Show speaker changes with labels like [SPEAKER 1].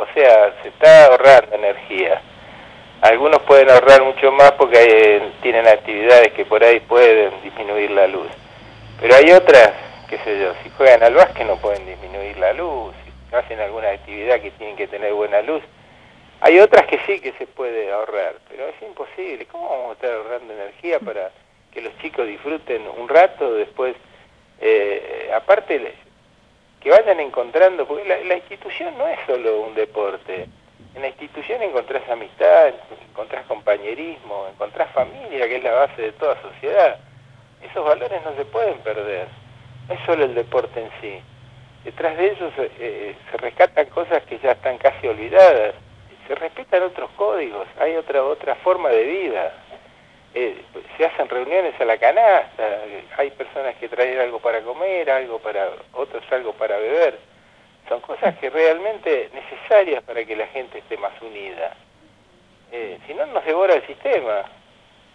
[SPEAKER 1] O sea, se está ahorrando energía. Algunos pueden ahorrar mucho más porque eh, tienen actividades que por ahí pueden disminuir la luz. Pero hay otras, qué sé yo, si juegan al básquet no pueden disminuir la luz, si hacen alguna actividad que tienen que tener buena luz. Hay otras que sí que se puede ahorrar, pero es imposible. ¿Cómo vamos a estar ahorrando energía para que los chicos disfruten un rato después? Eh, aparte, que vayan encontrando, porque la, institución no es solo un deporte. En la institución encontrás amistad, encontrás compañerismo, encontrás familia, que es la base de toda sociedad. Esos valores no se pueden perder. No es solo el deporte en sí. Detrás de ellos eh, se rescatan cosas que ya están casi olvidadas. Se respetan otros códigos, hay otra otra forma de vida. Eh, se hacen reuniones a la canasta, hay personas que traen algo para comer, algo para otros algo para beber. Son cosas que realmente necesarias para que la gente esté más unida. Eh, si no, nos devora el sistema.